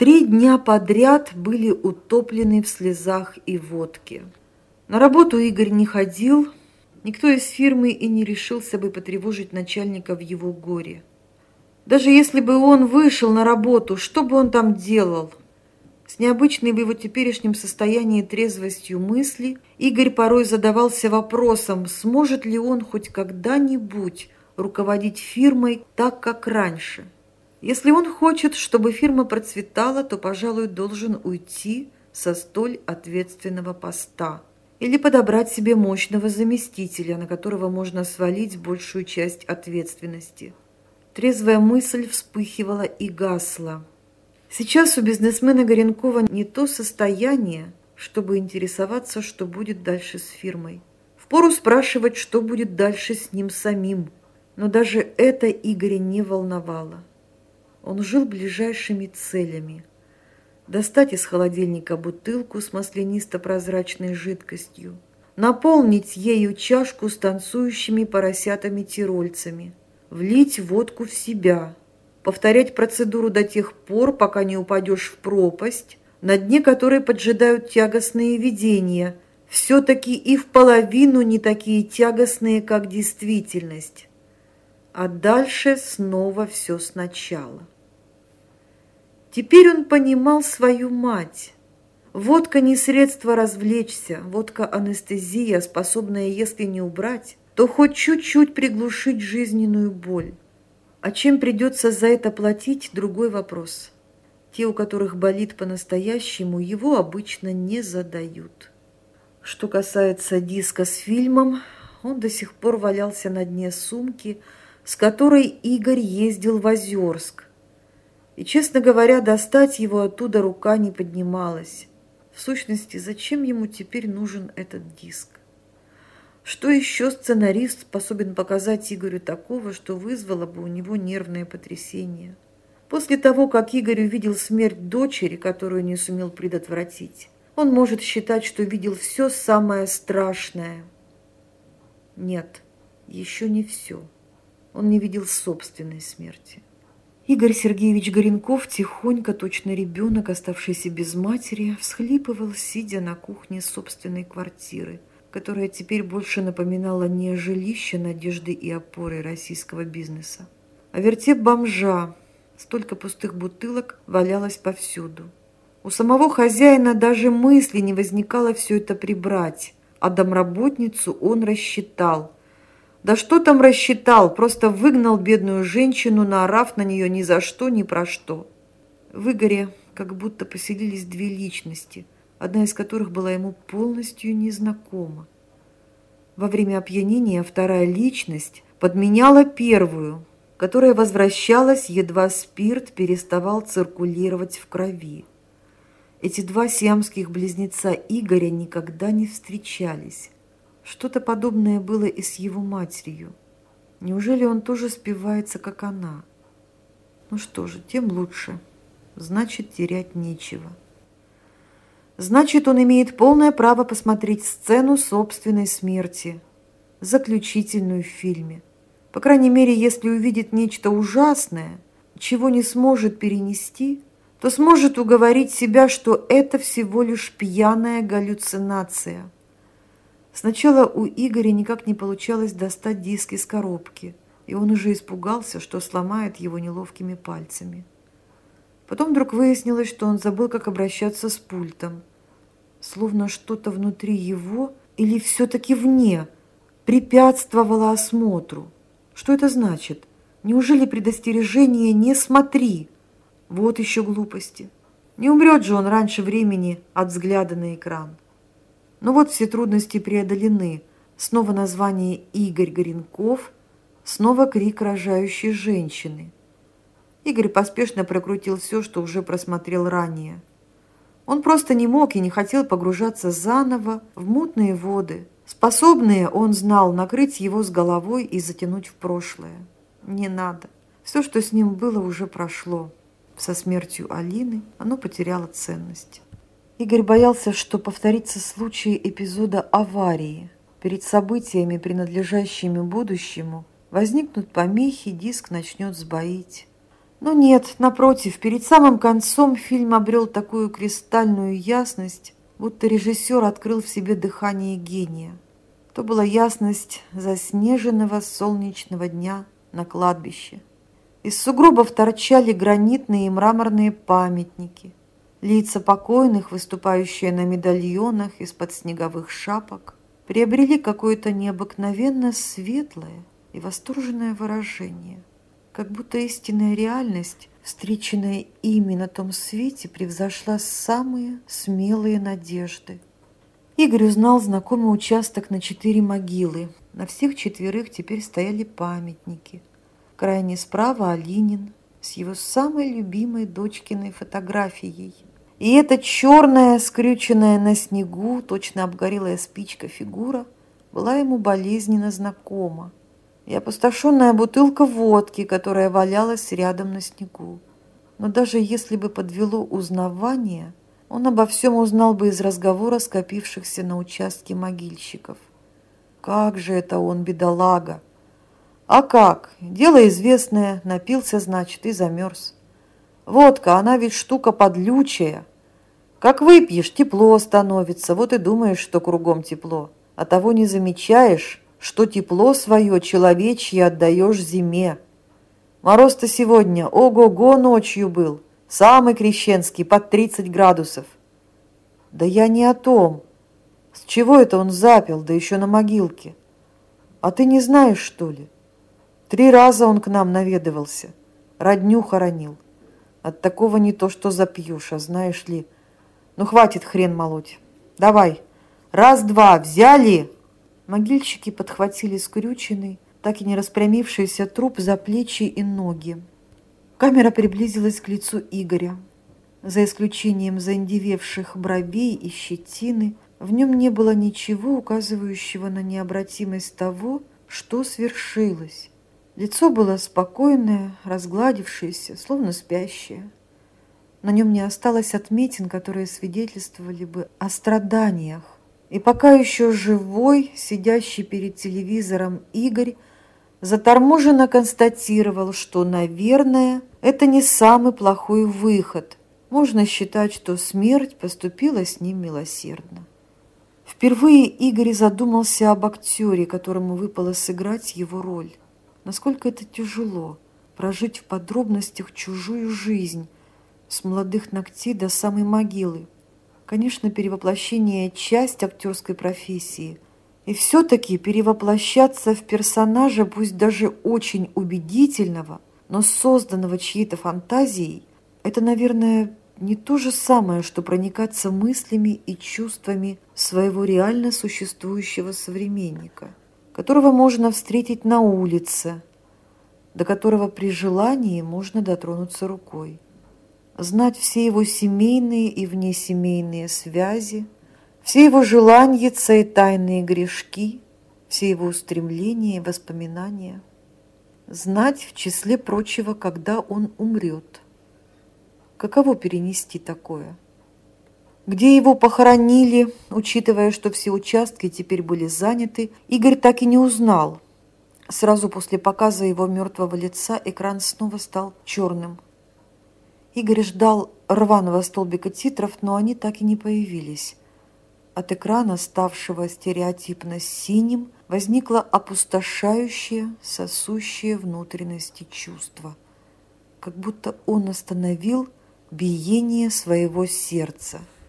три дня подряд были утоплены в слезах и водке. На работу Игорь не ходил, никто из фирмы и не решился бы потревожить начальника в его горе. Даже если бы он вышел на работу, что бы он там делал? С необычной в его теперешнем состоянии трезвостью мысли Игорь порой задавался вопросом, сможет ли он хоть когда-нибудь руководить фирмой так, как раньше. Если он хочет, чтобы фирма процветала, то, пожалуй, должен уйти со столь ответственного поста или подобрать себе мощного заместителя, на которого можно свалить большую часть ответственности. Трезвая мысль вспыхивала и гасла. Сейчас у бизнесмена Горенкова не то состояние, чтобы интересоваться, что будет дальше с фирмой. Впору спрашивать, что будет дальше с ним самим. Но даже это Игоря не волновало. Он жил ближайшими целями. Достать из холодильника бутылку с маслянисто-прозрачной жидкостью, наполнить ею чашку с танцующими поросятами-тирольцами, влить водку в себя – повторять процедуру до тех пор, пока не упадешь в пропасть, на дне которой поджидают тягостные видения, все-таки и в половину не такие тягостные, как действительность. А дальше снова все сначала. Теперь он понимал свою мать. Водка не средство развлечься, водка анестезия, способная, если не убрать, то хоть чуть-чуть приглушить жизненную боль. А чем придется за это платить – другой вопрос. Те, у которых болит по-настоящему, его обычно не задают. Что касается диска с фильмом, он до сих пор валялся на дне сумки, с которой Игорь ездил в Озерск. И, честно говоря, достать его оттуда рука не поднималась. В сущности, зачем ему теперь нужен этот диск? Что еще сценарист способен показать Игорю такого, что вызвало бы у него нервное потрясение? После того, как Игорь увидел смерть дочери, которую не сумел предотвратить, он может считать, что видел все самое страшное. Нет, еще не все. Он не видел собственной смерти. Игорь Сергеевич Горенков тихонько, точно ребенок, оставшийся без матери, всхлипывал, сидя на кухне собственной квартиры – которая теперь больше напоминала не жилище надежды и опоры российского бизнеса, а вертеп бомжа. Столько пустых бутылок валялось повсюду. У самого хозяина даже мысли не возникало все это прибрать, а домработницу он рассчитал. Да что там рассчитал, просто выгнал бедную женщину, наорав на нее ни за что, ни про что. В Игоре как будто поселились две личности – одна из которых была ему полностью незнакома. Во время опьянения вторая личность подменяла первую, которая возвращалась, едва спирт переставал циркулировать в крови. Эти два сиамских близнеца Игоря никогда не встречались. Что-то подобное было и с его матерью. Неужели он тоже спивается, как она? Ну что же, тем лучше. Значит, терять нечего. Значит, он имеет полное право посмотреть сцену собственной смерти, заключительную в фильме. По крайней мере, если увидит нечто ужасное, чего не сможет перенести, то сможет уговорить себя, что это всего лишь пьяная галлюцинация. Сначала у Игоря никак не получалось достать диск из коробки, и он уже испугался, что сломает его неловкими пальцами. Потом вдруг выяснилось, что он забыл, как обращаться с пультом – словно что-то внутри его или все-таки вне препятствовало осмотру. Что это значит? Неужели предостережение «не смотри»? Вот еще глупости. Не умрет же он раньше времени от взгляда на экран. Но вот все трудности преодолены. Снова название Игорь Горенков, снова крик рожающей женщины. Игорь поспешно прокрутил все, что уже просмотрел ранее – он просто не мог и не хотел погружаться заново в мутные воды, способные, он знал, накрыть его с головой и затянуть в прошлое. Не надо. Все, что с ним было, уже прошло. Со смертью Алины оно потеряло ценность. Игорь боялся, что повторится случай эпизода аварии. Перед событиями, принадлежащими будущему, возникнут помехи, диск начнет сбоить. Но нет, напротив, перед самым концом фильм обрел такую кристальную ясность, будто режиссер открыл в себе дыхание гения. То была ясность заснеженного солнечного дня на кладбище. Из сугробов торчали гранитные и мраморные памятники, лица покойных, выступающие на медальонах из-под снеговых шапок, приобрели какое-то необыкновенно светлое и восторженное выражение – как будто истинная реальность, встреченная ими на том свете, превзошла самые смелые надежды. Игорь узнал знакомый участок на четыре могилы. На всех четверых теперь стояли памятники. Крайне справа Алинин с его самой любимой дочкиной фотографией. И эта черная, скрюченная на снегу, точно обгорелая спичка фигура была ему болезненно знакома и опустошенная бутылка водки, которая валялась рядом на снегу. Но даже если бы подвело узнавание, он обо всем узнал бы из разговора скопившихся на участке могильщиков. Как же это он, бедолага! А как? Дело известное, напился, значит, и замерз. Водка, она ведь штука подлючая. Как выпьешь, тепло становится, вот и думаешь, что кругом тепло. А того не замечаешь, что тепло свое человечье отдаешь зиме. Мороз-то сегодня, ого-го, ночью был, самый крещенский, под 30 градусов. Да я не о том. С чего это он запил, да еще на могилке? А ты не знаешь, что ли? Три раза он к нам наведывался, родню хоронил. От такого не то что запьешь, а знаешь ли... Ну, хватит хрен молоть. Давай, раз-два, взяли... Могильщики подхватили скрюченный, так и не распрямившийся труп за плечи и ноги. Камера приблизилась к лицу Игоря. За исключением заиндевевших бровей и щетины, в нем не было ничего, указывающего на необратимость того, что свершилось. Лицо было спокойное, разгладившееся, словно спящее. На нем не осталось отметин, которые свидетельствовали бы о страданиях, и пока еще живой, сидящий перед телевизором Игорь, заторможенно констатировал, что, наверное, это не самый плохой выход. Можно считать, что смерть поступила с ним милосердно. Впервые Игорь задумался об актере, которому выпало сыграть его роль. Насколько это тяжело – прожить в подробностях чужую жизнь с молодых ногтей до самой могилы – Конечно, перевоплощение – часть актерской профессии. И все-таки перевоплощаться в персонажа, пусть даже очень убедительного, но созданного чьей-то фантазией, это, наверное, не то же самое, что проникаться мыслями и чувствами своего реально существующего современника, которого можно встретить на улице, до которого при желании можно дотронуться рукой знать все его семейные и внесемейные связи, все его желания и тайные грешки, все его устремления и воспоминания. Знать, в числе прочего, когда он умрет. Каково перенести такое? Где его похоронили, учитывая, что все участки теперь были заняты, Игорь так и не узнал. Сразу после показа его мертвого лица экран снова стал черным – Игорь ждал рваного столбика титров, но они так и не появились. От экрана, ставшего стереотипно синим, возникло опустошающее, сосущее внутренности чувство. Как будто он остановил биение своего сердца –